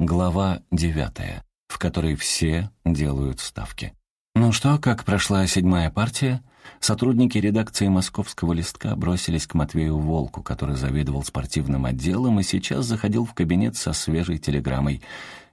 Глава девятая, в которой все делают ставки. «Ну что, как прошла седьмая партия?» Сотрудники редакции «Московского листка» бросились к Матвею Волку, который заведовал спортивным отделом и сейчас заходил в кабинет со свежей телеграммой.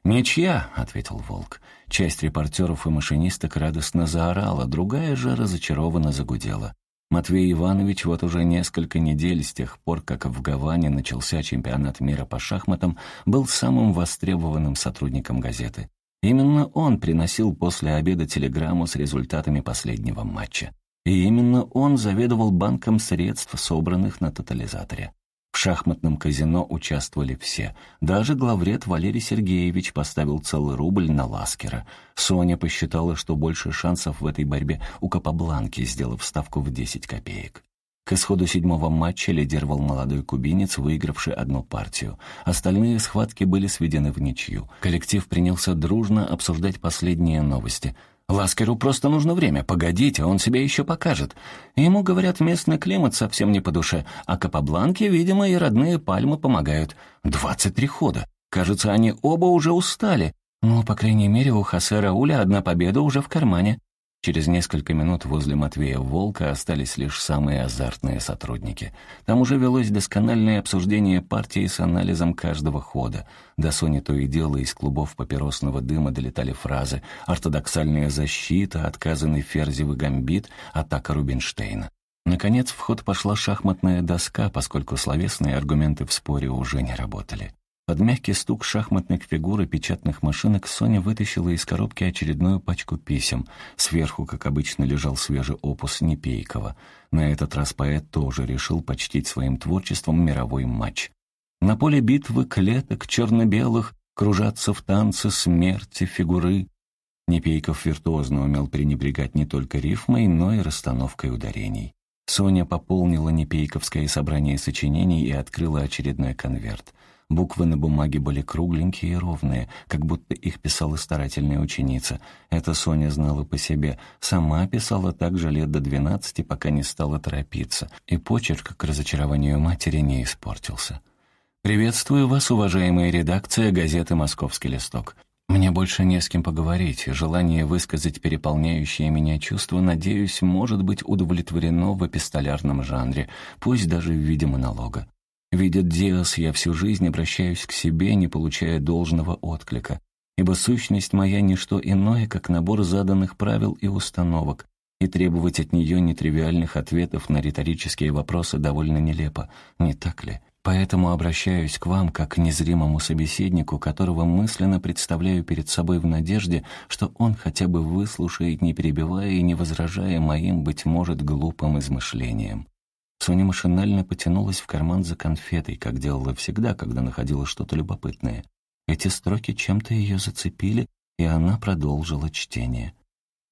«Ничья», — ответил Волк. Часть репортеров и машинисток радостно заорала, другая же разочарованно загудела. Матвей Иванович вот уже несколько недель с тех пор, как в Гаване начался чемпионат мира по шахматам, был самым востребованным сотрудником газеты. Именно он приносил после обеда телеграмму с результатами последнего матча. И именно он заведовал банком средств, собранных на тотализаторе. В шахматном казино участвовали все. Даже главред Валерий Сергеевич поставил целый рубль на Ласкера. Соня посчитала, что больше шансов в этой борьбе у Капабланки, сделав ставку в 10 копеек. К исходу седьмого матча лидировал молодой кубинец, выигравший одну партию. Остальные схватки были сведены в ничью. Коллектив принялся дружно обсуждать последние новости — Ласкеру просто нужно время. Погодите, он себя еще покажет. Ему, говорят, местный климат совсем не по душе, а Капабланке, видимо, и родные пальмы помогают. Двадцать три хода. Кажется, они оба уже устали. Ну, по крайней мере, у Хосе Рауля одна победа уже в кармане. Через несколько минут возле Матвея Волка остались лишь самые азартные сотрудники. Там уже велось доскональное обсуждение партии с анализом каждого хода. До Сони то и дело из клубов папиросного дыма долетали фразы «ортодоксальная защита», «отказанный ферзевый гамбит», «атака Рубинштейна». Наконец, в ход пошла шахматная доска, поскольку словесные аргументы в споре уже не работали. Под мягкий стук шахматных фигур и печатных машинок Соня вытащила из коробки очередную пачку писем. Сверху, как обычно, лежал свежий опус Непейкова. На этот раз поэт тоже решил почтить своим творчеством мировой матч. На поле битвы клеток черно-белых кружатся в танце смерти фигуры. Непейков виртуозно умел пренебрегать не только рифмой, но и расстановкой ударений. Соня пополнила Непейковское собрание сочинений и открыла очередной конверт. Буквы на бумаге были кругленькие и ровные, как будто их писала старательная ученица. Это Соня знала по себе. Сама писала так же лет до двенадцати, пока не стала торопиться. И почерк, к разочарованию матери, не испортился. «Приветствую вас, уважаемая редакция газеты «Московский листок». Мне больше не с кем поговорить, желание высказать переполняющее меня чувство, надеюсь, может быть удовлетворено в эпистолярном жанре, пусть даже в виде монолога. Видит Диас, я всю жизнь обращаюсь к себе, не получая должного отклика, ибо сущность моя — не что иное, как набор заданных правил и установок, и требовать от нее нетривиальных ответов на риторические вопросы довольно нелепо, не так ли? Поэтому обращаюсь к вам как к незримому собеседнику, которого мысленно представляю перед собой в надежде, что он хотя бы выслушает, не перебивая и не возражая моим, быть может, глупым измышлениям. Соня машинально потянулась в карман за конфетой, как делала всегда, когда находила что-то любопытное. Эти строки чем-то ее зацепили, и она продолжила чтение.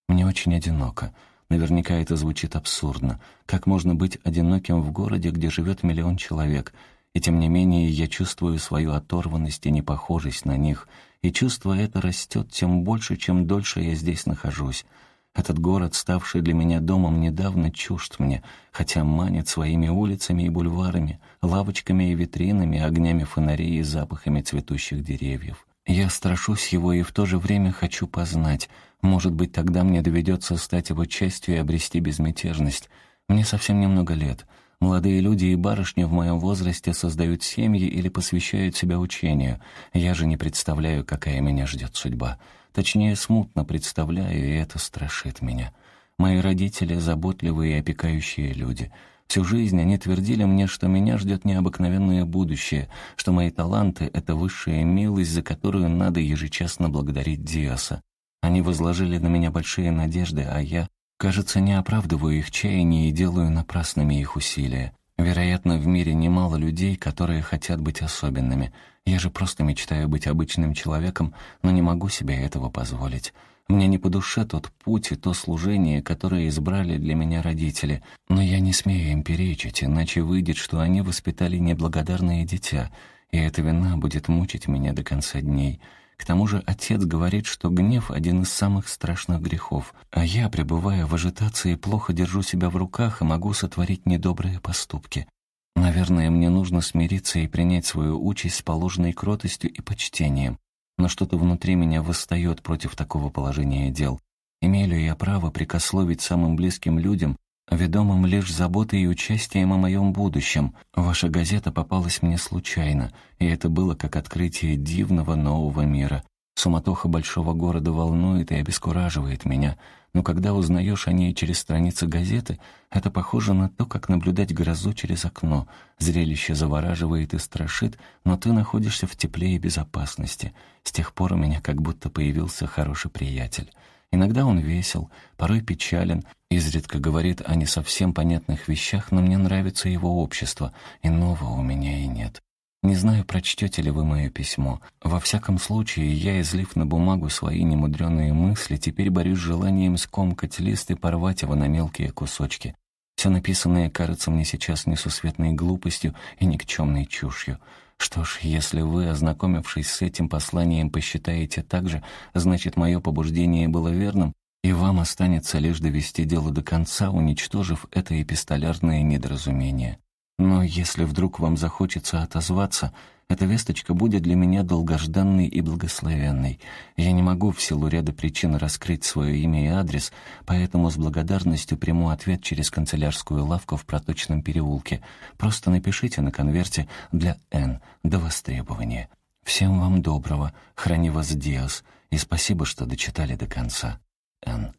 «Мне очень одиноко. Наверняка это звучит абсурдно. Как можно быть одиноким в городе, где живет миллион человек? И тем не менее я чувствую свою оторванность и непохожесть на них, и чувство это растет тем больше, чем дольше я здесь нахожусь. Этот город, ставший для меня домом, недавно чужд мне, хотя манит своими улицами и бульварами, лавочками и витринами, огнями фонарей и запахами цветущих деревьев. Я страшусь его и в то же время хочу познать. Может быть, тогда мне доведется стать его частью и обрести безмятежность. Мне совсем немного лет. Молодые люди и барышни в моем возрасте создают семьи или посвящают себя учению. Я же не представляю, какая меня ждет судьба. Точнее, смутно представляю, и это страшит меня. Мои родители — заботливые и опекающие люди. Всю жизнь они твердили мне, что меня ждет необыкновенное будущее, что мои таланты — это высшая милость, за которую надо ежечасно благодарить Диаса. Они возложили на меня большие надежды, а я, кажется, не оправдываю их чаяния и делаю напрасными их усилия. Вероятно, в мире немало людей, которые хотят быть особенными — я же просто мечтаю быть обычным человеком, но не могу себе этого позволить. Мне не по душе тот путь и то служение, которое избрали для меня родители, но я не смею им перечить, иначе выйдет, что они воспитали неблагодарное дитя, и эта вина будет мучить меня до конца дней. К тому же отец говорит, что гнев — один из самых страшных грехов, а я, пребывая в ажитации, плохо держу себя в руках и могу сотворить недобрые поступки. Наверное, мне нужно смириться и принять свою участь с положенной кротостью и почтением. но что-то внутри меня восстает против такого положения дел. Имею ли я право прикословить самым близким людям, ведомым лишь заботой и участием о моем будущем? Ваша газета попалась мне случайно, и это было как открытие дивного нового мира. Суматоха большого города волнует и обескураживает меня, но когда узнаешь о ней через страницы газеты, это похоже на то, как наблюдать грозу через окно. Зрелище завораживает и страшит, но ты находишься в тепле и безопасности. С тех пор у меня как будто появился хороший приятель. Иногда он весел, порой печален, изредка говорит о не совсем понятных вещах, но мне нравится его общество, иного у меня и нет. Не знаю, прочтете ли вы мое письмо. Во всяком случае, я, излив на бумагу свои немудреные мысли, теперь борюсь с желанием скомкать лист и порвать его на мелкие кусочки. Все написанное кажется мне сейчас несусветной глупостью и никчемной чушью. Что ж, если вы, ознакомившись с этим посланием, посчитаете так же, значит, мое побуждение было верным, и вам останется лишь довести дело до конца, уничтожив это эпистолярное недоразумение. Но если вдруг вам захочется отозваться, эта весточка будет для меня долгожданной и благословенной. Я не могу в силу ряда причин раскрыть свое имя и адрес, поэтому с благодарностью приму ответ через канцелярскую лавку в проточном переулке. Просто напишите на конверте для «Н» до востребования. Всем вам доброго, храни вас Диас, и спасибо, что дочитали до конца. Н.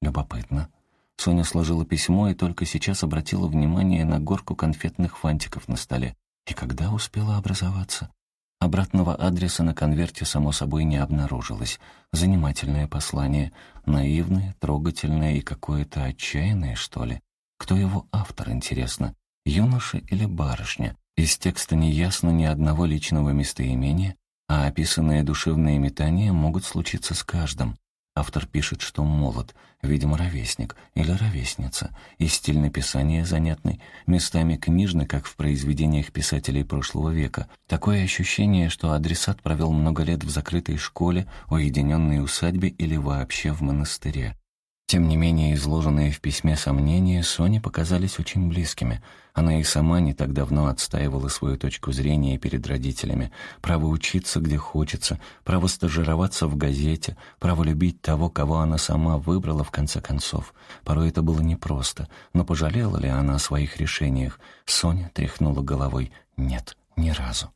Любопытно. Соня сложила письмо и только сейчас обратила внимание на горку конфетных фантиков на столе. И когда успела образоваться? Обратного адреса на конверте, само собой, не обнаружилось. Занимательное послание. Наивное, трогательное и какое-то отчаянное, что ли. Кто его автор, интересно? Юноша или барышня? Из текста не ясно ни одного личного местоимения, а описанные душевные метания могут случиться с каждым. Автор пишет, что молод, видимо, ровесник или ровесница, и стиль написания занятный, местами книжный, как в произведениях писателей прошлого века. Такое ощущение, что адресат провел много лет в закрытой школе, уединенной усадьбе или вообще в монастыре. Тем не менее, изложенные в письме сомнения Соне показались очень близкими. Она и сама не так давно отстаивала свою точку зрения перед родителями. Право учиться, где хочется, право стажироваться в газете, право любить того, кого она сама выбрала в конце концов. Порой это было непросто, но пожалела ли она о своих решениях? Соня тряхнула головой. Нет, ни разу.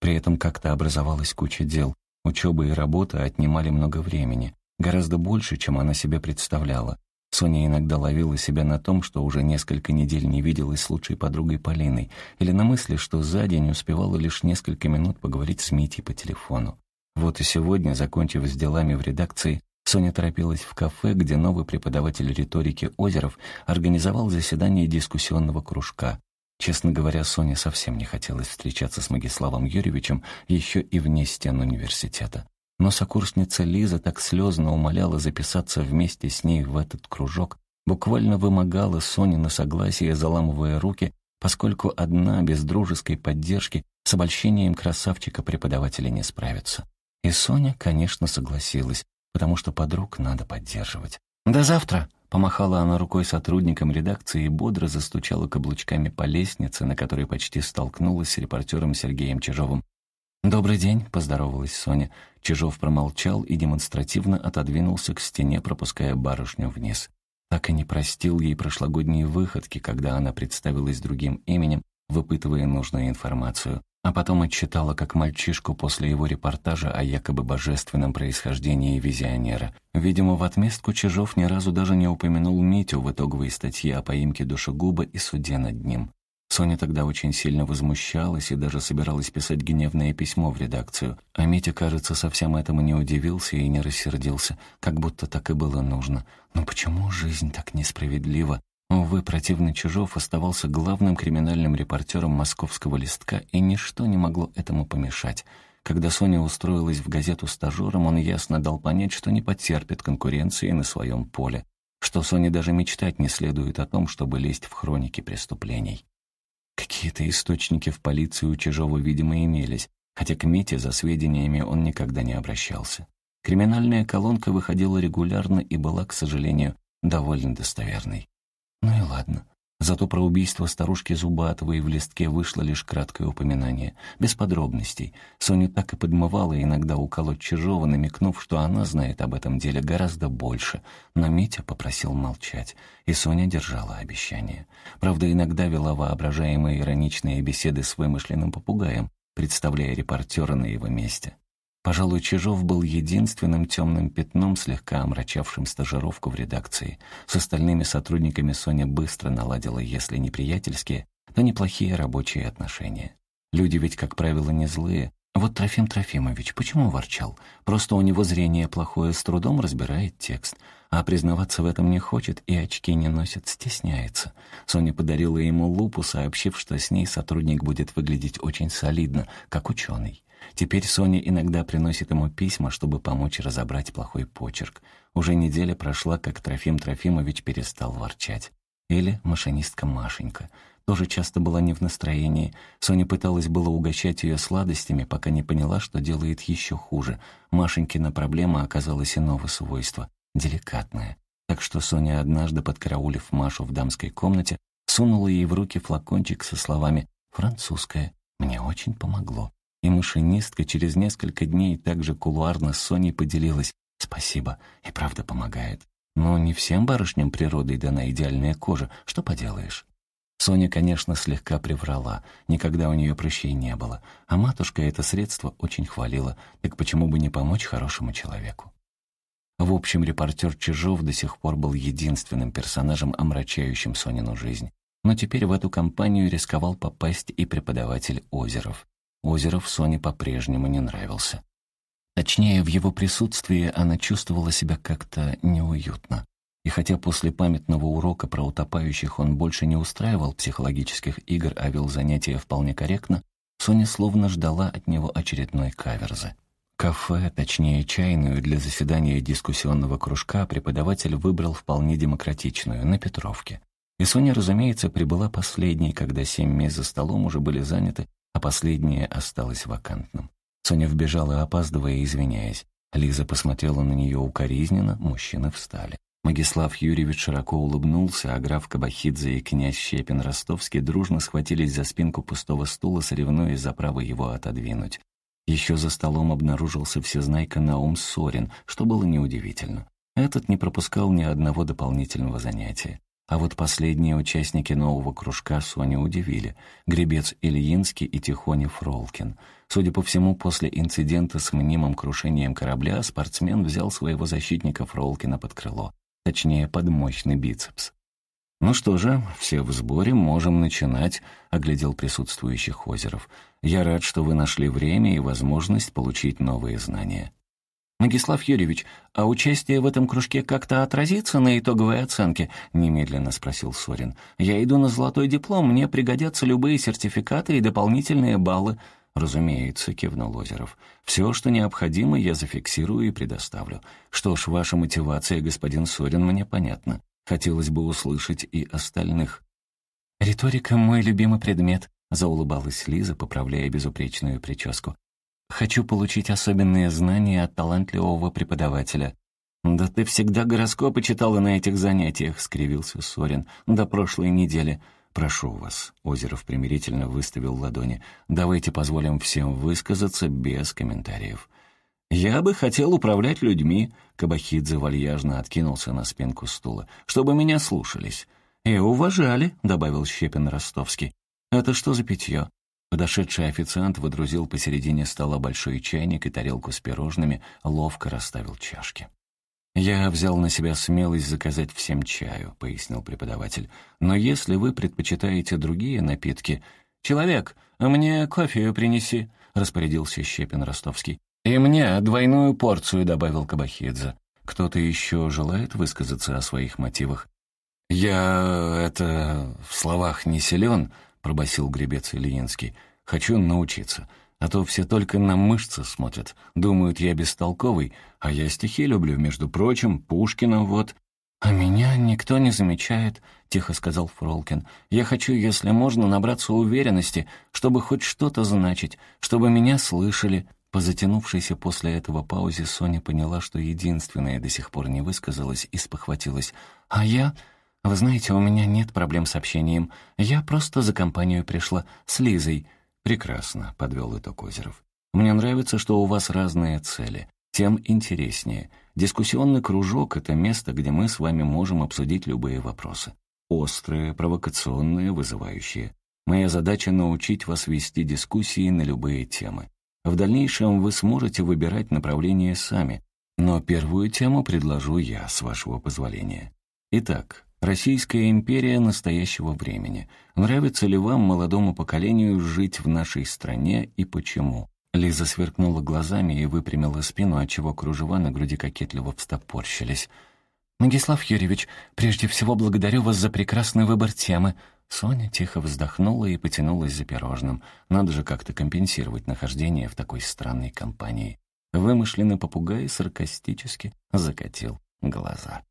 При этом как-то образовалась куча дел. Учеба и работа отнимали много времени. Гораздо больше, чем она себе представляла. Соня иногда ловила себя на том, что уже несколько недель не виделась с лучшей подругой Полиной, или на мысли, что за день успевала лишь несколько минут поговорить с Митей по телефону. Вот и сегодня, закончив с делами в редакции, Соня торопилась в кафе, где новый преподаватель риторики Озеров организовал заседание дискуссионного кружка. Честно говоря, Соне совсем не хотелось встречаться с Магиславом Юрьевичем еще и вне стен университета. Но сокурсница Лиза так слезно умоляла записаться вместе с ней в этот кружок, буквально вымогала Соне на согласие, заламывая руки, поскольку одна без дружеской поддержки с обольщением красавчика-преподавателя не справится. И Соня, конечно, согласилась, потому что подруг надо поддерживать. «До завтра!» — помахала она рукой сотрудникам редакции и бодро застучала каблучками по лестнице, на которой почти столкнулась с репортером Сергеем Чижовым. «Добрый день», — поздоровалась Соня. Чижов промолчал и демонстративно отодвинулся к стене, пропуская барышню вниз. Так и не простил ей прошлогодние выходки, когда она представилась другим именем, выпытывая нужную информацию, а потом отчитала как мальчишку после его репортажа о якобы божественном происхождении визионера. Видимо, в отместку Чижов ни разу даже не упомянул Митю в итоговой статье о поимке душегуба и суде над ним. Соня тогда очень сильно возмущалась и даже собиралась писать гневное письмо в редакцию. А Митя, кажется, совсем этому не удивился и не рассердился, как будто так и было нужно. Но почему жизнь так несправедлива? Увы, противный Чижов оставался главным криминальным репортером московского листка, и ничто не могло этому помешать. Когда Соня устроилась в газету стажером, он ясно дал понять, что не потерпит конкуренции на своем поле, что Соне даже мечтать не следует о том, чтобы лезть в хроники преступлений. Какие-то источники в полиции у Чижова, видимо, имелись, хотя к Мите за сведениями он никогда не обращался. Криминальная колонка выходила регулярно и была, к сожалению, довольно достоверной. Ну и ладно. Зато про убийство старушки Зубатовой в листке вышло лишь краткое упоминание, без подробностей. Соню так и подмывала иногда уколоть Чижова, намекнув, что она знает об этом деле гораздо больше. Но Митя попросил молчать, и Соня держала обещание. Правда, иногда вела воображаемые ироничные беседы с вымышленным попугаем, представляя репортера на его месте. Пожалуй, Чижов был единственным темным пятном, слегка омрачавшим стажировку в редакции. С остальными сотрудниками Соня быстро наладила, если не приятельские, то неплохие рабочие отношения. Люди ведь, как правило, не злые. Вот Трофим Трофимович почему ворчал? Просто у него зрение плохое, с трудом разбирает текст. А признаваться в этом не хочет и очки не носит, стесняется. Соня подарила ему лупу, сообщив, что с ней сотрудник будет выглядеть очень солидно, как ученый. Теперь Соня иногда приносит ему письма, чтобы помочь разобрать плохой почерк. Уже неделя прошла, как Трофим Трофимович перестал ворчать. Или машинистка Машенька. Тоже часто была не в настроении. Соня пыталась было угощать ее сладостями, пока не поняла, что делает еще хуже. Машенькина проблема оказалась иного свойства — деликатная. Так что Соня однажды, подкараулив Машу в дамской комнате, сунула ей в руки флакончик со словами «французское». Мне очень помогло. И машинистка через несколько дней также кулуарно с Соней поделилась. «Спасибо, и правда помогает. Но не всем барышням природой дана идеальная кожа. Что поделаешь?» Соня, конечно, слегка приврала. Никогда у нее прыщей не было. А матушка это средство очень хвалила. Так почему бы не помочь хорошему человеку? В общем, репортер Чижов до сих пор был единственным персонажем, омрачающим Сонину жизнь. Но теперь в эту компанию рисковал попасть и преподаватель Озеров. Озеров Соне по-прежнему не нравился. Точнее, в его присутствии она чувствовала себя как-то неуютно. И хотя после памятного урока про утопающих он больше не устраивал психологических игр, а вел занятия вполне корректно, Соня словно ждала от него очередной каверзы. Кафе, точнее чайную, для заседания дискуссионного кружка преподаватель выбрал вполне демократичную, на Петровке. И Соня, разумеется, прибыла последней, когда семь мест за столом уже были заняты, а последнее осталось вакантным. Соня вбежала, опаздывая и извиняясь. Лиза посмотрела на нее укоризненно, мужчины встали. Магислав Юрьевич широко улыбнулся, а граф Кабахидзе и князь Щепин Ростовский дружно схватились за спинку пустого стула, соревнуясь за право его отодвинуть. Еще за столом обнаружился всезнайка Наум Сорин, что было неудивительно. Этот не пропускал ни одного дополнительного занятия. А вот последние участники нового кружка Соню удивили. Гребец Ильинский и Тихоня Фролкин. Судя по всему, после инцидента с мнимым крушением корабля спортсмен взял своего защитника Фролкина под крыло. Точнее, под мощный бицепс. «Ну что же, все в сборе, можем начинать», — оглядел присутствующих Озеров. «Я рад, что вы нашли время и возможность получить новые знания». «Магислав Юрьевич, а участие в этом кружке как-то отразится на итоговой оценке?» — немедленно спросил Сорин. «Я иду на золотой диплом, мне пригодятся любые сертификаты и дополнительные баллы». «Разумеется», — кивнул Озеров. «Все, что необходимо, я зафиксирую и предоставлю. Что ж, ваша мотивация, господин Сорин, мне понятна. Хотелось бы услышать и остальных». «Риторика — мой любимый предмет», — заулыбалась Лиза, поправляя безупречную прическу. Хочу получить особенные знания от талантливого преподавателя». «Да ты всегда гороскопы читала на этих занятиях», — скривился Сорин. «До прошлой недели». «Прошу вас», — Озеров примирительно выставил ладони. «Давайте позволим всем высказаться без комментариев». «Я бы хотел управлять людьми», — Кабахидзе вальяжно откинулся на спинку стула, «чтобы меня слушались». «И уважали», — добавил Щепин Ростовский. «Это что за питье?» Подошедший официант выдрузил посередине стола большой чайник и тарелку с пирожными, ловко расставил чашки. «Я взял на себя смелость заказать всем чаю», — пояснил преподаватель. «Но если вы предпочитаете другие напитки...» «Человек, мне кофе принеси», — распорядился Щепин Ростовский. «И мне двойную порцию», — добавил Кабахидзе. «Кто-то еще желает высказаться о своих мотивах?» «Я... это... в словах не силен», — пробасил гребец Ильинский. «Хочу научиться, а то все только на мышцы смотрят, думают, я бестолковый, а я стихи люблю, между прочим, Пушкина вот». «А меня никто не замечает», — тихо сказал Фролкин. «Я хочу, если можно, набраться уверенности, чтобы хоть что-то значить, чтобы меня слышали». По затянувшейся после этого паузе Соня поняла, что единственная до сих пор не высказалась и спохватилась. «А я? «Вы знаете, у меня нет проблем с общением. Я просто за компанию пришла. С Лизой». «Прекрасно», — подвел итог Озеров. «Мне нравится, что у вас разные цели. Тем интереснее. Дискуссионный кружок — это место, где мы с вами можем обсудить любые вопросы. Острые, провокационные, вызывающие. Моя задача — научить вас вести дискуссии на любые темы. В дальнейшем вы сможете выбирать направление сами, но первую тему предложу я, с вашего позволения. Итак, Российская империя настоящего времени. Нравится ли вам, молодому поколению, жить в нашей стране и почему? Лиза сверкнула глазами и выпрямила спину, отчего кружева на груди кокетливо встопорщились. «Магислав Юрьевич, прежде всего благодарю вас за прекрасный выбор темы». Соня тихо вздохнула и потянулась за пирожным. Надо же как-то компенсировать нахождение в такой странной компании. Вымышленный попугай саркастически закатил глаза.